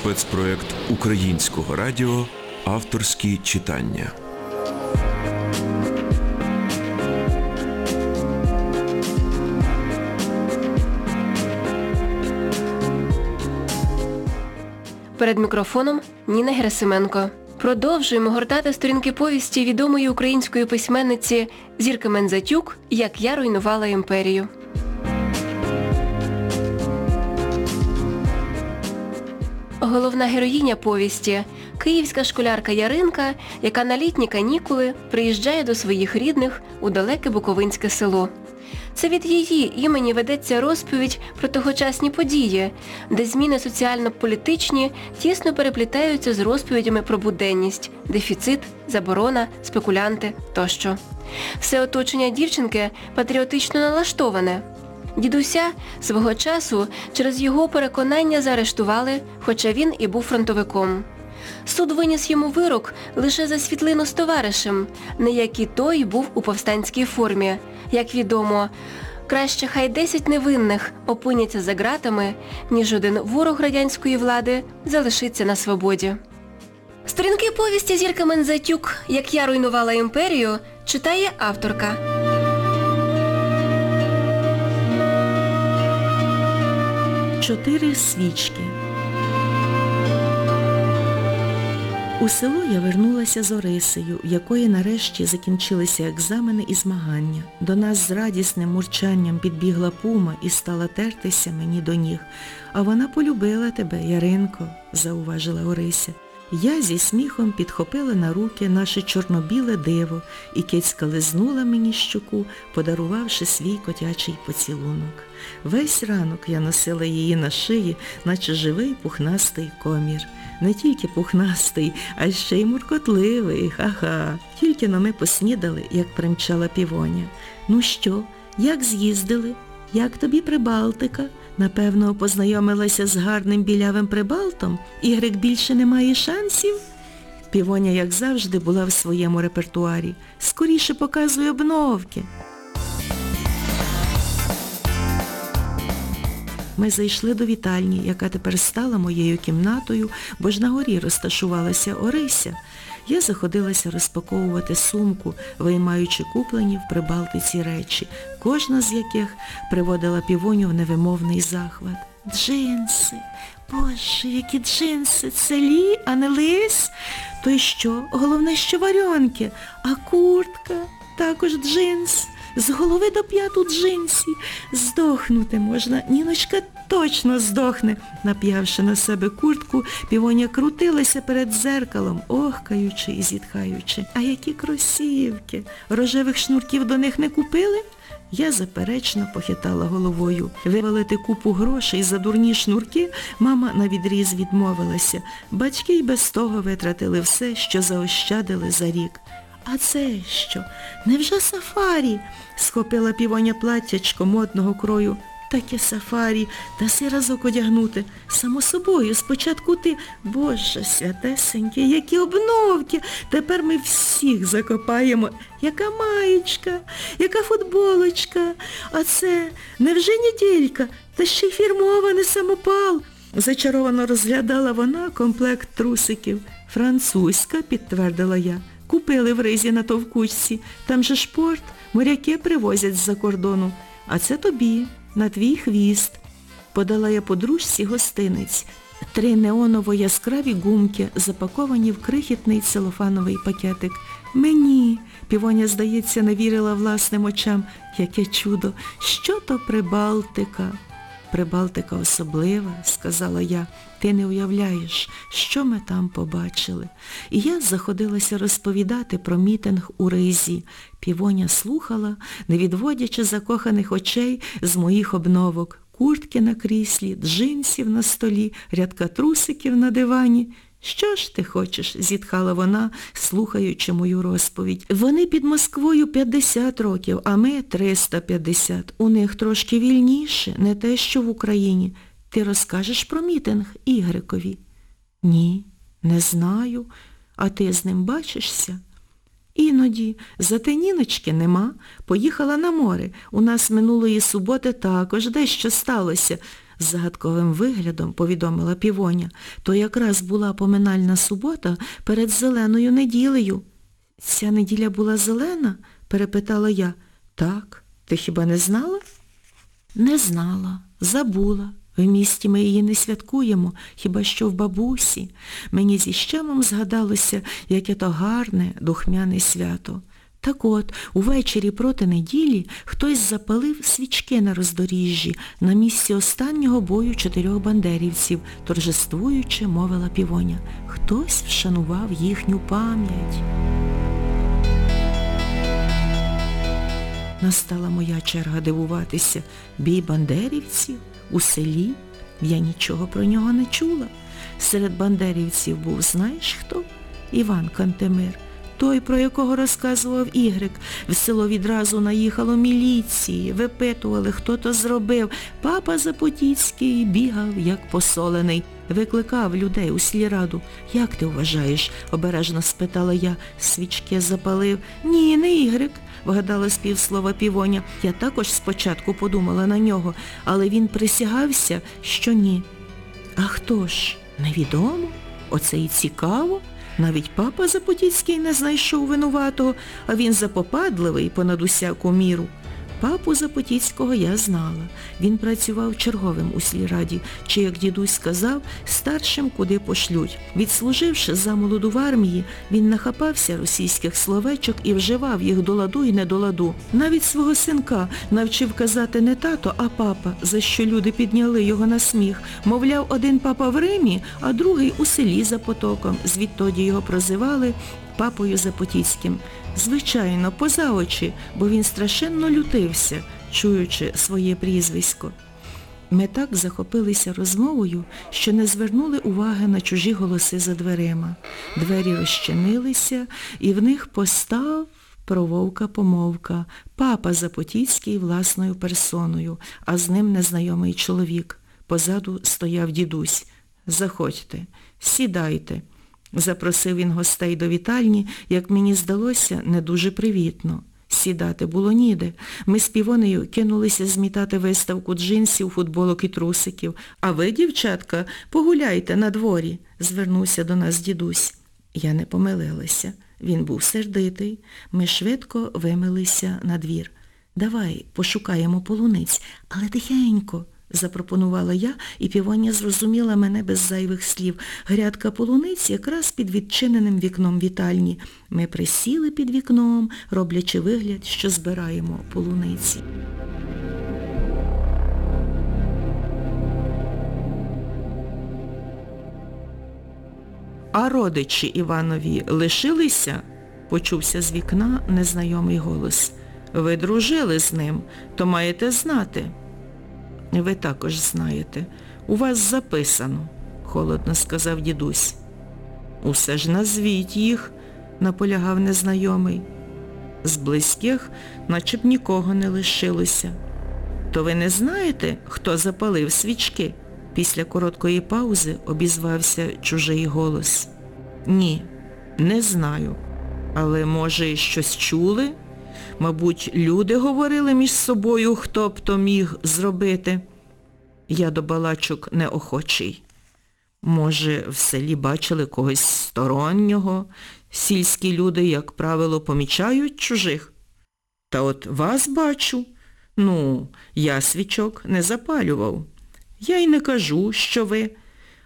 спецпроект Українського радіо Авторські читання. Перед мікрофоном Ніна Герасименко. Продовжуємо гортати сторінки повісті відомої української письменниці Зірки Мензатюк «Як я руйнувала імперію». Головна героїня повісті – київська школярка Яринка, яка на літні канікули приїжджає до своїх рідних у далеке Буковинське село. Це від її імені ведеться розповідь про тогочасні події, де зміни соціально-політичні тісно переплітаються з розповідями про буденність, дефіцит, заборона, спекулянти тощо. Все оточення дівчинки патріотично налаштоване. Дідуся свого часу через його переконання заарештували, хоча він і був фронтовиком. Суд виніс йому вирок лише за світлину з товаришем, не як і той був у повстанській формі. Як відомо, краще хай 10 невинних опиняться за ґратами, ніж один ворог радянської влади залишиться на свободі. Сторінки повісті Зірка Мензатюк «Як я руйнувала імперію» читає авторка. Чотири свічки. У село я вернулася з Орисею, в якої нарешті закінчилися екзамени і змагання. До нас з радісним мурчанням підбігла пума і стала тертися мені до ніг. А вона полюбила тебе, Яринко, зауважила Орися. Я зі сміхом підхопила на руки наше чорно-біле диво, і кицька лизнула мені щоку, подарувавши свій котячий поцілунок. Весь ранок я носила її на шиї, наче живий пухнастий комір. Не тільки пухнастий, а ще й муркотливий, ха-ха. Тільки но ми поснідали, як примчала півоня. Ну що, як з'їздили? Як тобі Прибалтика? Напевно, познайомилася з гарним білявим Прибалтом? Ігрик більше не має шансів? Півоня, як завжди, була в своєму репертуарі. Скоріше показує обновки. Ми зайшли до вітальні, яка тепер стала моєю кімнатою, бо ж на горі розташувалася Орися. Я заходилася розпаковувати сумку, виймаючи куплені в Прибалтиці речі, кожна з яких приводила півоню в невимовний захват. Джинси, боже, які джинси, це лі, а не лис. То й що? Головне, що варіонки, а куртка, також джинс. З голови до п'яту джинсі. Здохнути можна. Ніночка точно здохне. Нап'явши на себе куртку, півоня крутилася перед зеркалом, охкаючи і зітхаючи. А які кросівки? Рожевих шнурків до них не купили? Я заперечно похитала головою. Вивалити купу грошей за дурні шнурки мама на відріз відмовилася. Батьки й без того витратили все, що заощадили за рік. А це що? Невже сафарі? Схопила півоня платтячко модного крою. Таке сафарі, даси разок одягнути. Само собою, спочатку ти, Боже святесеньке, які обновки. Тепер ми всіх закопаємо. Яка маєчка, яка футболочка. А це невже неділька, та ще й фірмова, не самопал. Зачаровано розглядала вона комплект трусиків. Французька, підтвердила я. Купили в ризі на товкучці. Там же шпорт, моряки привозять з-за кордону. А це тобі, на твій хвіст. Подала я подружці гостиниць. Три неоново яскраві гумки, запаковані в крихітний целофановий пакетик. Мені, півоня, здається, не вірила власним очам. Яке чудо, що то Прибалтика? Прибалтика особлива, сказала я. Ти не уявляєш, що ми там побачили. І я заходилася розповідати про мітинг у ризі. Півоня слухала, не відводячи закоханих очей з моїх обновок. Куртки на кріслі, джинсів на столі, рядка трусиків на дивані. Що ж ти хочеш? зітхала вона, слухаючи мою розповідь. Вони під Москвою 50 років, а ми 350. У них трошки вільніше, не те, що в Україні. Ти розкажеш про мітинг Ігрикові? Ні, не знаю. А ти з ним бачишся? Іноді. Зате Ніночки нема. Поїхала на море. У нас минулої суботи також дещо сталося. З загадковим виглядом повідомила Півоня. То якраз була поминальна субота перед зеленою неділею. Ця неділя була зелена? перепитала я. Так, ти хіба не знала? Не знала, забула. В місті ми її не святкуємо, хіба що в бабусі. Мені зі щемом згадалося, яке то гарне, духмяне свято. Так от, увечері проти неділі хтось запалив свічки на роздоріжжі на місці останнього бою чотирьох бандерівців, торжествуючи, мовила півоня. Хтось вшанував їхню пам'ять. Настала моя черга дивуватися. Бій бандерівців у селі. Я нічого про нього не чула. Серед бандерівців був, знаєш хто? Іван Кантемир. Той, про якого розказував Ігрик. В село відразу наїхало міліції, випитували, хто то зробив. Папа Запотіцький бігав, як посолений. Викликав людей у сільраду. Як ти вважаєш? обережно спитала я. Свічки запалив. Ні, не Ігрик, вгадала з півслова півоня. Я також спочатку подумала на нього, але він присягався, що ні. А хто ж? Невідомо. Оце і цікаво. Навіть папа Запотіцький не знайшов винуватого, а він запопадливий понад усяку міру. Папу Запотіцького я знала. Він працював черговим у сільраді, чи, як дідусь сказав, старшим куди пошлють. Відслуживши за молоду в армії, він нахапався російських словечок і вживав їх до ладу і не до ладу. Навіть свого синка навчив казати не тато, а папа, за що люди підняли його на сміх. Мовляв, один папа в Римі, а другий у селі за потоком. Звідтоді його прозивали папою Запотіцьким. Звичайно, поза очі, бо він страшенно лютився, чуючи своє прізвисько. Ми так захопилися розмовою, що не звернули уваги на чужі голоси за дверима. Двері розчинилися, і в них постав прововка-помовка, папа Запотіцький власною персоною, а з ним незнайомий чоловік. Позаду стояв дідусь. Заходьте, сідайте. Запросив він гостей до вітальні, як мені здалося, не дуже привітно. Сідати було ніде. Ми з півонею кинулися змітати виставку джинсів, футболок і трусиків. А ви, дівчатка, погуляйте на дворі, звернувся до нас дідусь. Я не помилилася. Він був сердитий. Ми швидко вимилися на двір. Давай пошукаємо полуниць, але тихенько, запропонувала я, і півоня зрозуміла мене без зайвих слів. Грядка полуниць якраз під відчиненим вікном вітальні. Ми присіли під вікном, роблячи вигляд, що збираємо полуниці. А родичі Іванові лишилися? Почувся з вікна незнайомий голос. Ви дружили з ним, то маєте знати. Ви також знаєте. У вас записано, холодно сказав дідусь. Усе ж назвіть їх, наполягав незнайомий. З близьких наче б нікого не лишилося. То ви не знаєте, хто запалив свічки? Після короткої паузи обізвався чужий голос. Ні, не знаю. Але, може, щось чули? Мабуть, люди говорили між собою, хто б то міг зробити. Я до балачок неохочий. Може, в селі бачили когось стороннього? Сільські люди, як правило, помічають чужих. Та от вас бачу. Ну, я свічок не запалював. Я й не кажу, що ви,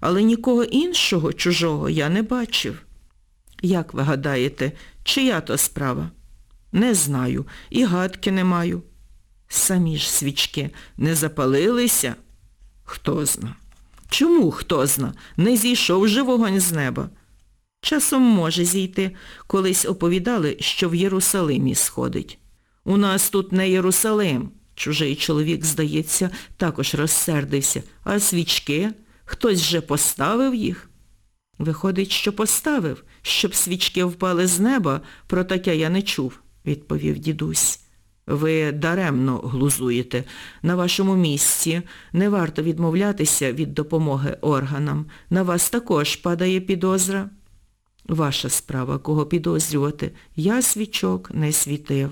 але нікого іншого чужого я не бачив. Як ви гадаєте, чия то справа? Не знаю, і гадки не маю. Самі ж свічки не запалилися? Хто зна. Чому хто зна? Не зійшов же вогонь з неба. Часом може зійти. Колись оповідали, що в Єрусалимі сходить. У нас тут не Єрусалим. Чужий чоловік, здається, також розсердився. А свічки? Хтось же поставив їх? Виходить, що поставив, щоб свічки впали з неба, про таке я не чув, відповів дідусь. Ви даремно глузуєте. На вашому місці не варто відмовлятися від допомоги органам. На вас також падає підозра. Ваша справа, кого підозрювати. Я свічок не світив.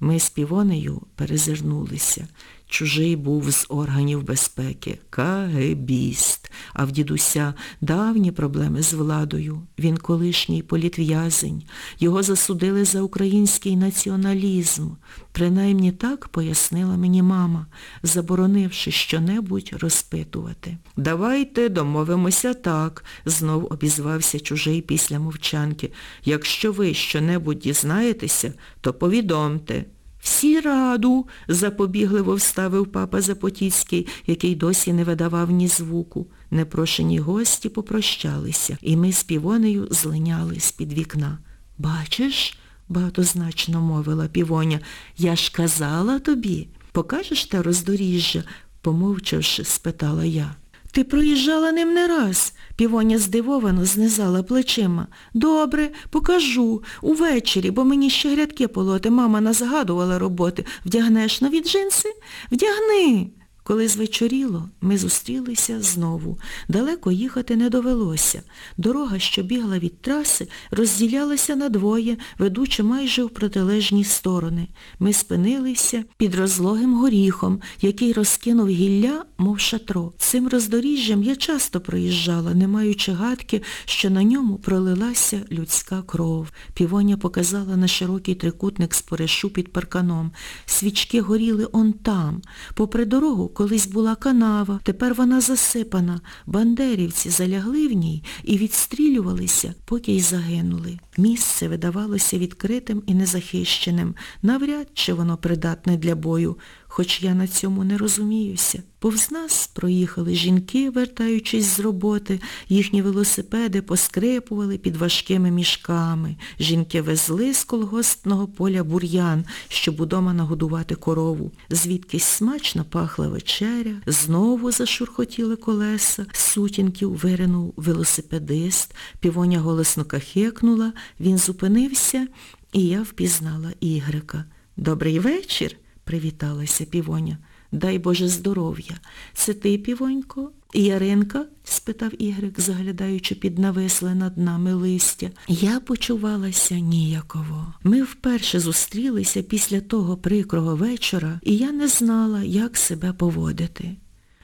Ми з півонею перезирнулися. Чужий був з органів безпеки, КГБіст, а в дідуся давні проблеми з владою. Він колишній політв'язень. Його засудили за український націоналізм. Принаймні так пояснила мені мама, заборонивши щонебудь розпитувати. Давайте домовимося так, знов обізвався чужий після мовчанки. Якщо ви щонебудь дізнаєтеся, то повідомте. Всі раду, запобігливо вставив папа Запотіцький, який досі не видавав ні звуку. Непрошені гості попрощалися, і ми з півонею злиняли з-під вікна. Бачиш, багатозначно мовила півоня, я ж казала тобі. Покажеш те роздоріжжя? помовчавши, спитала я. Ти проїжджала ним не раз. Півоня здивовано знизала плечима. Добре, покажу. Увечері, бо мені ще грядки полоти. Мама назгадувала роботи. Вдягнеш нові джинси? Вдягни. Коли звечоріло, ми зустрілися знову. Далеко їхати не довелося. Дорога, що бігла від траси, розділялася на двоє, ведучи майже в протилежні сторони. Ми спинилися під розлогим горіхом, який розкинув гілля, мов шатро. Цим роздоріжжям я часто проїжджала, не маючи гадки, що на ньому пролилася людська кров. Півоня показала на широкий трикутник споришу під парканом. Свічки горіли он там. Попри дорогу колись була канава, тепер вона засипана. Бандерівці залягли в ній і відстрілювалися, поки й загинули. Місце видавалося відкритим і незахищеним. Навряд чи воно придатне для бою, хоч я на цьому не розуміюся. Повз нас проїхали жінки, вертаючись з роботи, їхні велосипеди поскрипували під важкими мішками. Жінки везли з колгоспного поля бур'ян, щоб удома нагодувати корову. Звідкись смачно пахла вечеря, знову зашурхотіли колеса, з сутінків виринув велосипедист, півоня голосно кахекнула, він зупинився, і я впізнала Ігрика. «Добрий вечір!» Привіталася півоня. Дай Боже здоров'я. Це ти, півонько? Яринка? спитав Ігрик, заглядаючи під нависле над нами листя. Я почувалася ніяково. Ми вперше зустрілися після того прикрого вечора, і я не знала, як себе поводити.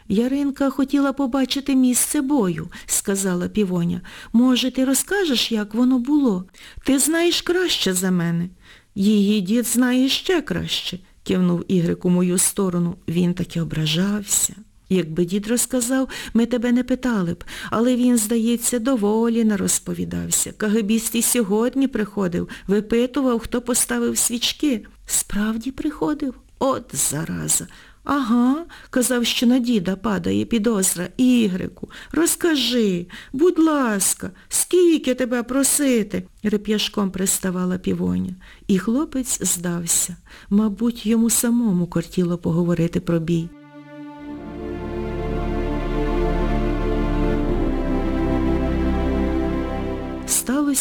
Яринка хотіла побачити місце бою, сказала півоня. Може, ти розкажеш, як воно було? Ти знаєш краще за мене. Її дід знає ще краще кивнув Ігрик у мою сторону. Він таки ображався. Якби дід розказав, ми тебе не питали б, але він, здається, доволі нарозповідався. Кагибіст і сьогодні приходив, випитував, хто поставив свічки. Справді приходив? От зараза. Ага, казав, що на діда падає підозра. Ігрику, розкажи, будь ласка, скільки тебе просити? Реп'яшком приставала півоня. І хлопець здався. Мабуть, йому самому кортіло поговорити про бій.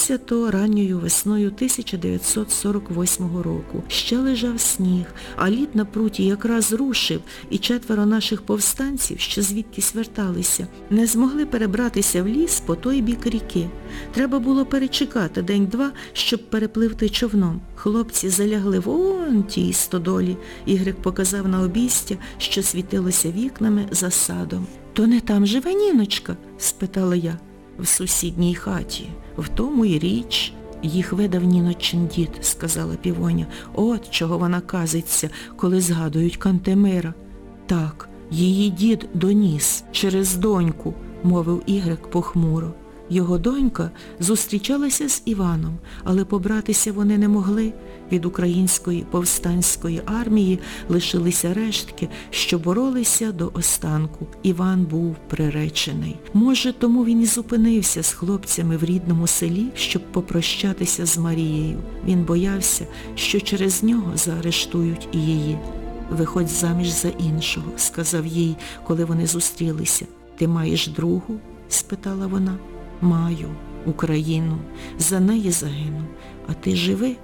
Сталося то ранньою весною 1948 року. Ще лежав сніг, а лід на пруті якраз рушив, і четверо наших повстанців, що звідкись верталися, не змогли перебратися в ліс по той бік ріки. Треба було перечекати день-два, щоб перепливти човном. Хлопці залягли вон тій стодолі. Ігрик показав на обійстя, що світилося вікнами за садом. То не там живе Ніночка? спитала я. В сусідній хаті. В тому й річ. Їх видав Ніночин дід, сказала півоня. От чого вона казиться, коли згадують Кантемира. Так, її дід доніс через доньку, мовив Ігрек похмуро. Його донька зустрічалася з Іваном, але побратися вони не могли. Від української повстанської армії лишилися рештки, що боролися до останку. Іван був приречений. Може, тому він і зупинився з хлопцями в рідному селі, щоб попрощатися з Марією. Він боявся, що через нього заарештують і її. Виходь заміж за іншого, сказав їй, коли вони зустрілися. Ти маєш другу? спитала вона. Маю Україну, за неї загину, а ти живи?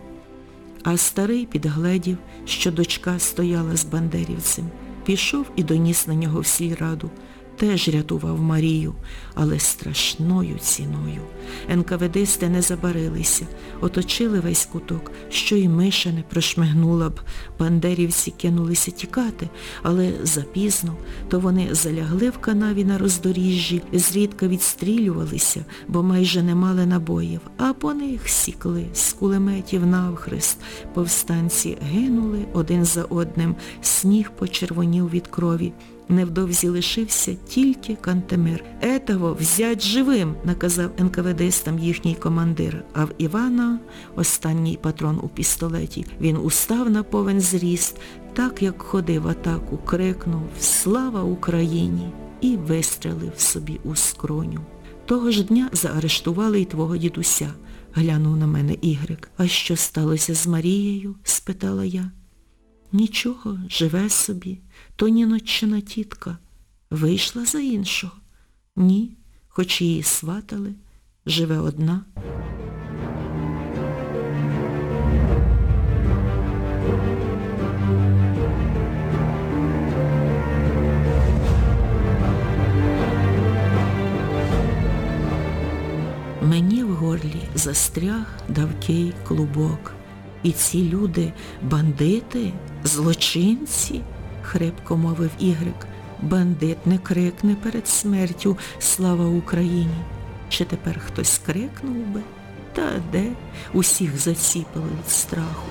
А старий підгледів, що дочка стояла з бандерівцем, пішов і доніс на нього всій сільраду. Теж рятував Марію, але страшною ціною. НКВДсти не забарилися, оточили весь куток, що й миша не прошмигнула б. Бандерівці кинулися тікати, але запізно, то вони залягли в канаві на роздоріжжі, зрідка відстрілювалися, бо майже не мали набоїв, а по них сікли з кулеметів навхрест. Повстанці гинули один за одним, сніг почервонів від крові. Невдовзі лишився тільки Кантемир. Етого взять живим, наказав НКВДстам їхній командир, а в Івана останній патрон у пістолеті. Він устав на повен зріст, так як ходив атаку, крикнув «Слава Україні!» і вистрелив собі у скроню. Того ж дня заарештували й твого дідуся, глянув на мене Ігрик. А що сталося з Марією? спитала я. Нічого, живе собі, то ніноччина тітка. Вийшла за іншого? Ні, хоч її сватали, живе одна. Мені в горлі застряг давкий клубок. І ці люди бандити, злочинці, хрипко мовив Ігрик. Бандит не крикне перед смертю «Слава Україні!» Чи тепер хтось крикнув би? Та де? Усіх заціпило від страху.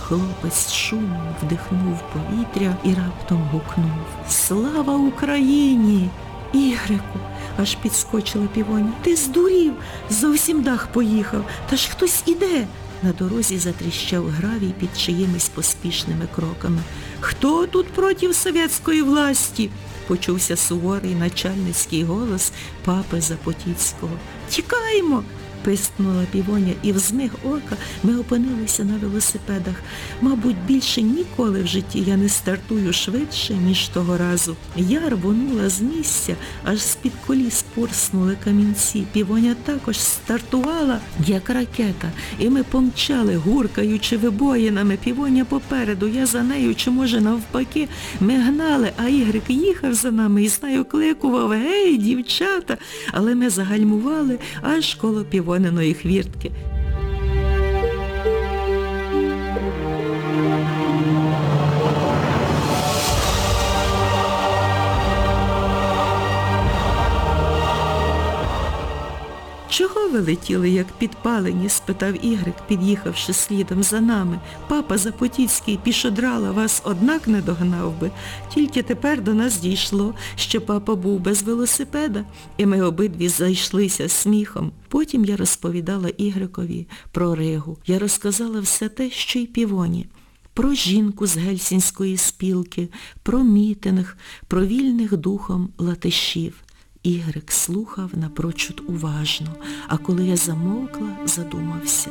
Хлопець шумом вдихнув повітря і раптом гукнув Слава Україні! Ігрику! Аж підскочила півоня. Ти здурів! Зовсім дах поїхав. Та ж хтось іде. На дорозі затріщав гравій під чиїмись поспішними кроками. Хто тут проти совєтської власті? Почувся суворий начальницький голос папи Запотіцького. Тікаємо! Пискнула півоня, і в змиг ока ми опинилися на велосипедах. Мабуть, більше ніколи в житті я не стартую швидше, ніж того разу. Я рвонула з місця, аж з-під коліс порснули камінці. Півоня також стартувала, як ракета, і ми помчали, гуркаючи вибоїнами. Півоня попереду, я за нею, чи може навпаки. Ми гнали, а Ігрик їхав за нами і знаю, кликував, гей, дівчата, але ми загальмували аж коло півониної хвіртки. Чого ви летіли, як підпалені? спитав Ігрик, під'їхавши слідом за нами. Папа Запотіцький пішодрала вас однак не догнав би. Тільки тепер до нас дійшло, що папа був без велосипеда, і ми обидві зайшлися сміхом. Потім я розповідала Ігрикові про Ригу. Я розказала все те, що й півоні. Про жінку з гельсінської спілки, про мітинг, про вільних духом латишів. Ігрик слухав напрочуд уважно, а коли я замовкла, задумався.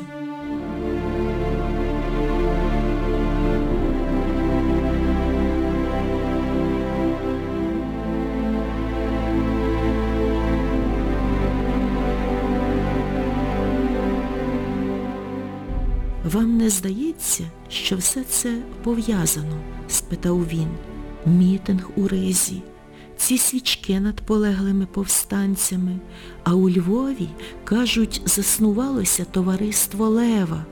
Вам не здається, що все це пов'язано? спитав він. Мітинг у ризі, ці свічки над полеглими повстанцями, а у Львові, кажуть, заснувалося товариство Лева.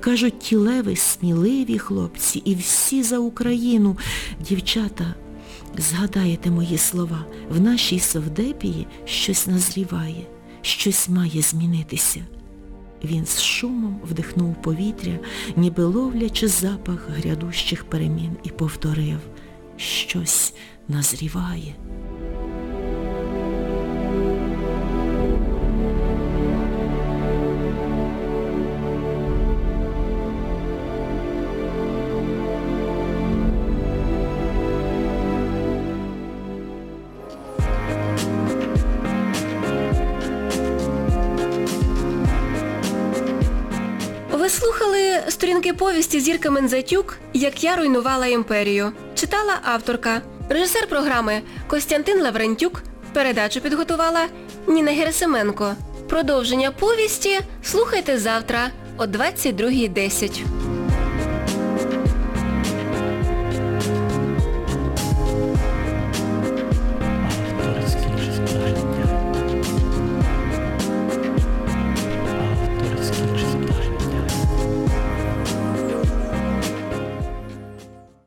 Кажуть, ті леви сміливі хлопці і всі за Україну. Дівчата, згадаєте мої слова, в нашій Совдепії щось назріває, щось має змінитися. Він з шумом вдихнув повітря, ніби ловлячи запах грядущих перемін, і повторив щось назріває. Слухали сторінки повісті Зірка Мензатюк «Як я руйнувала імперію». Читала авторка, режисер програми Костянтин Лаврентюк. Передачу підготувала Ніна Герасименко. Продовження повісті слухайте завтра о 22.10.